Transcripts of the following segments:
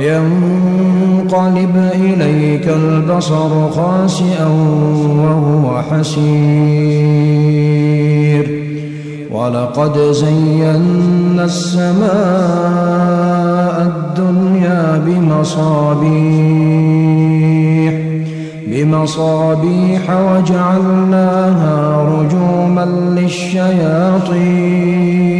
ينقلب إليك البصر خاسئا وهو حسير. ولقد زينا السماء الدنيا بمصابيح بمصابيح وجعلناها رجوما للشياطين.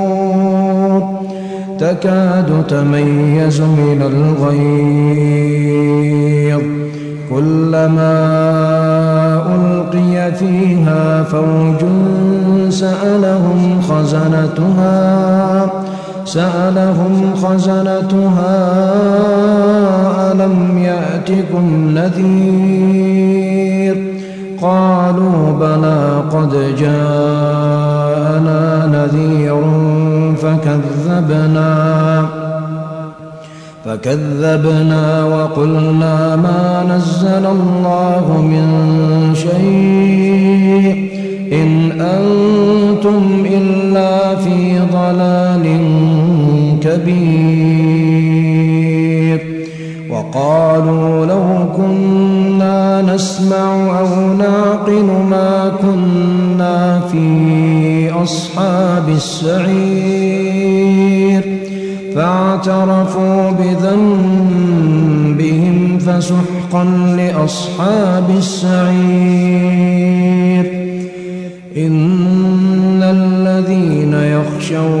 تكاد تميز من الغيظ. كلما ألقي فيها فوج سألهم خزنتها سألهم خزنتها ألم يأتكم نذير؟ قالوا بلى قد جاءنا نذير فكذبنا فكذبنا وقلنا ما نزل الله من شيء إن أنتم إلا في ضلال كبير وقالوا لو كنا نعقل ما كنا في أصحاب السعير فاعترفوا بذنبهم فسحقا لأصحاب السعير إن الذين يخشون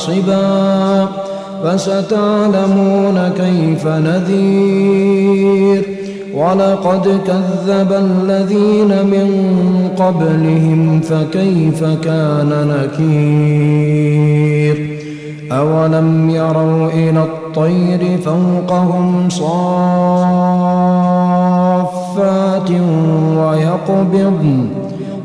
حاصبا فستعلمون كيف نذير. ولقد كذب الذين من قبلهم فكيف كان نكير. أولم يروا إلى الطير فوقهم صافات ويقبضن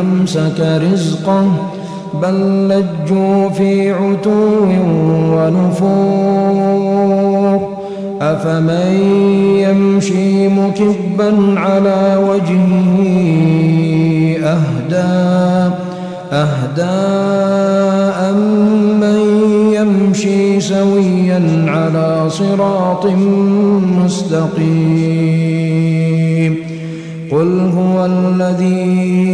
أمسك رزقه بل لجوا في عتو ونفور. أفمن يمشي مكبا على وجهه أهدى أهدى. أمن يمشي سويا على صراط مستقيم قل هو الذي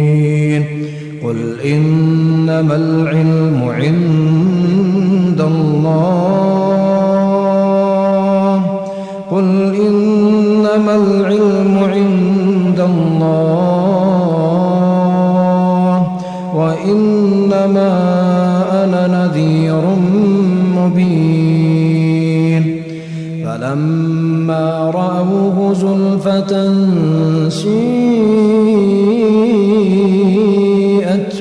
قل إنما العلم عند الله. قل إنما العلم عند الله. وإنما أنا نذير مبين. فلما رأوه زلفة سيئت